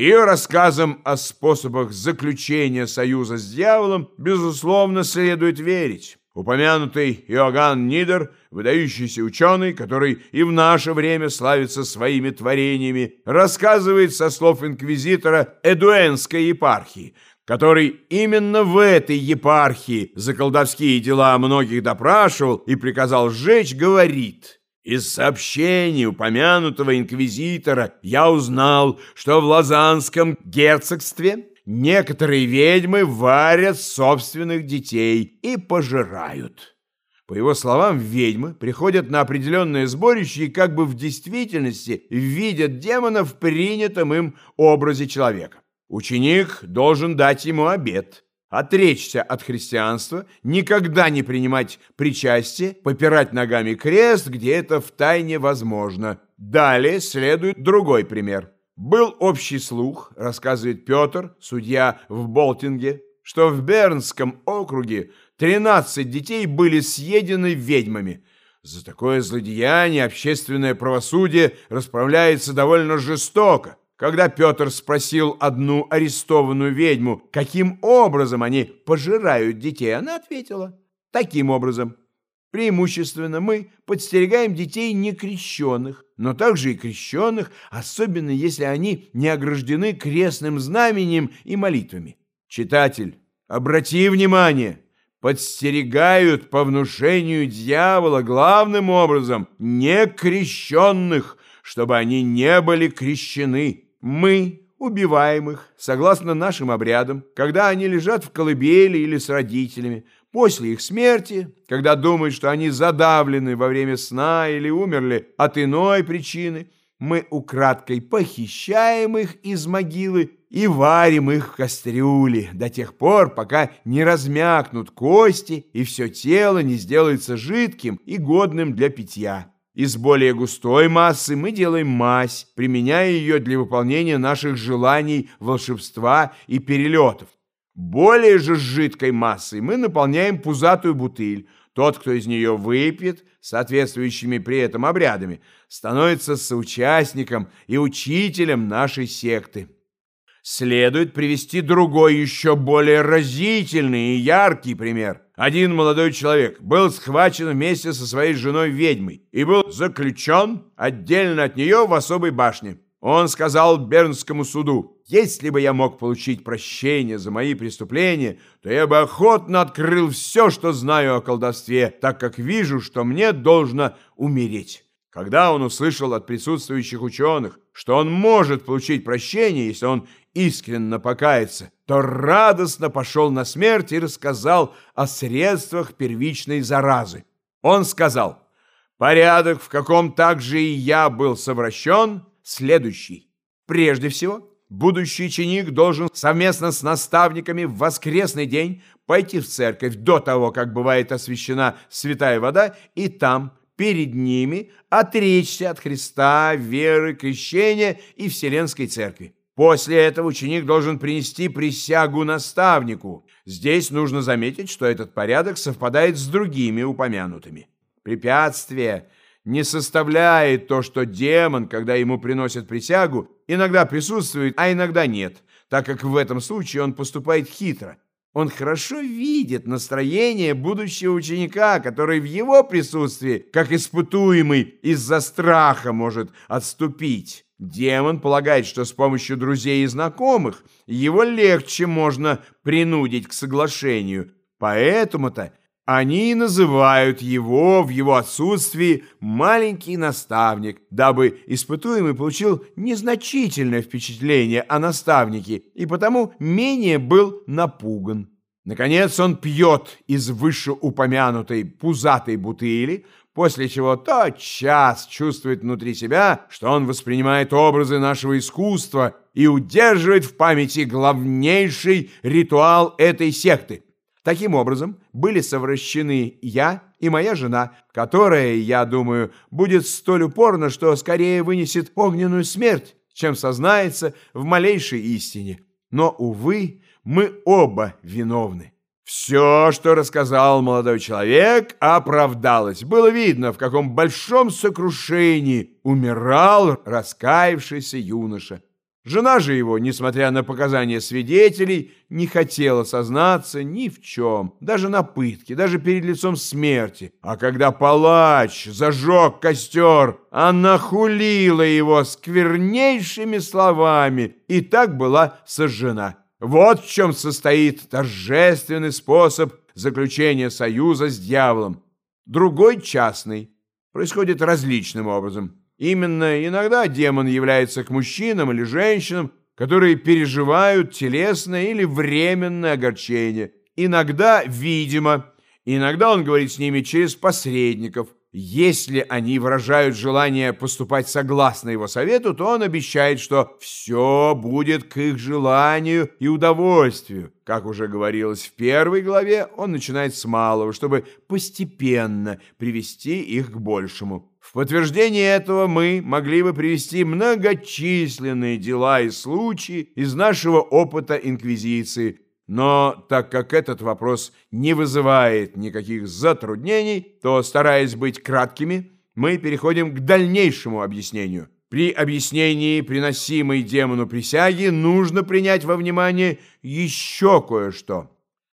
Ее рассказам о способах заключения союза с дьяволом, безусловно, следует верить. Упомянутый Иоганн Нидер, выдающийся ученый, который и в наше время славится своими творениями, рассказывает со слов инквизитора Эдуэнской епархии, который именно в этой епархии за колдовские дела многих допрашивал и приказал сжечь, говорит – из сообщений упомянутого инквизитора я узнал, что в Лозанском герцогстве некоторые ведьмы варят собственных детей и пожирают. По его словам, ведьмы приходят на определенное сборище и как бы в действительности видят демона в принятом им образе человека. Ученик должен дать ему обет – отречься от христианства, никогда не принимать причастие, попирать ногами крест, где это втайне возможно. Далее следует другой пример. Был общий слух, рассказывает Петр, судья в Болтинге, что в Бернском округе 13 детей были съедены ведьмами. За такое злодеяние общественное правосудие расправляется довольно жестоко. Когда Петр спросил одну арестованную ведьму, каким образом они пожирают детей, она ответила, таким образом. Преимущественно мы подстерегаем детей некрещенных, но также и крещенных, особенно если они не ограждены крестным знаменем и молитвами. Читатель, обрати внимание, подстерегают по внушению дьявола главным образом некрещенных, чтобы они не были крещены. Мы убиваем их, согласно нашим обрядам, когда они лежат в колыбели или с родителями, после их смерти, когда думают, что они задавлены во время сна или умерли от иной причины, мы украдкой похищаем их из могилы и варим их в кастрюле до тех пор, пока не размякнут кости и все тело не сделается жидким и годным для питья. Из более густой массы мы делаем мазь, применяя ее для выполнения наших желаний, волшебства и перелетов. Более же жидкой массой мы наполняем пузатую бутыль. Тот, кто из нее выпьет, соответствующими при этом обрядами, становится соучастником и учителем нашей секты. Следует привести другой, еще более разительный и яркий пример. Один молодой человек был схвачен вместе со своей женой-ведьмой и был заключен отдельно от нее в особой башне. Он сказал Бернскому суду, «Если бы я мог получить прощение за мои преступления, то я бы охотно открыл все, что знаю о колдовстве, так как вижу, что мне должно умереть». Когда он услышал от присутствующих ученых, что он может получить прощение, если он искренне покается, то радостно пошел на смерть и рассказал о средствах первичной заразы. Он сказал, порядок, в каком также и я был совращен, следующий. Прежде всего, будущий ученик должен совместно с наставниками в воскресный день пойти в церковь до того, как бывает освящена святая вода, и там – перед ними отречься от Христа, веры, крещения и Вселенской Церкви. После этого ученик должен принести присягу наставнику. Здесь нужно заметить, что этот порядок совпадает с другими упомянутыми. Препятствие не составляет то, что демон, когда ему приносят присягу, иногда присутствует, а иногда нет, так как в этом случае он поступает хитро – он хорошо видит настроение будущего ученика, который в его присутствии, как испытуемый, из-за страха может отступить. Демон полагает, что с помощью друзей и знакомых его легче можно принудить к соглашению. Поэтому-то они называют его в его отсутствии маленький наставник, дабы испытуемый получил незначительное впечатление о наставнике и потому менее был напуган. Наконец он пьет из вышеупомянутой пузатой бутыли, после чего тотчас чувствует внутри себя, что он воспринимает образы нашего искусства и удерживает в памяти главнейший ритуал этой секты – Таким образом, были совращены я и моя жена, которая, я думаю, будет столь упорна, что скорее вынесет огненную смерть, чем сознается в малейшей истине. Но, увы, мы оба виновны. Все, что рассказал молодой человек, оправдалось. Было видно, в каком большом сокрушении умирал раскаявшийся юноша. Жена же его, несмотря на показания свидетелей, не хотела сознаться ни в чем, даже на пытке, даже перед лицом смерти. А когда палач зажег костер, она хулила его сквернейшими словами и так была сожжена. Вот в чем состоит торжественный способ заключения союза с дьяволом. Другой частный происходит различным образом. Именно иногда демон является к мужчинам или женщинам, которые переживают телесное или временное огорчение. Иногда, видимо, иногда он говорит с ними через посредников. Если они выражают желание поступать согласно его совету, то он обещает, что все будет к их желанию и удовольствию. Как уже говорилось в первой главе, он начинает с малого, чтобы постепенно привести их к большему. В подтверждение этого мы могли бы привести многочисленные дела и случаи из нашего опыта инквизиции, но так как этот вопрос не вызывает никаких затруднений, то, стараясь быть краткими, мы переходим к дальнейшему объяснению. При объяснении приносимой демону присяги нужно принять во внимание еще кое-что.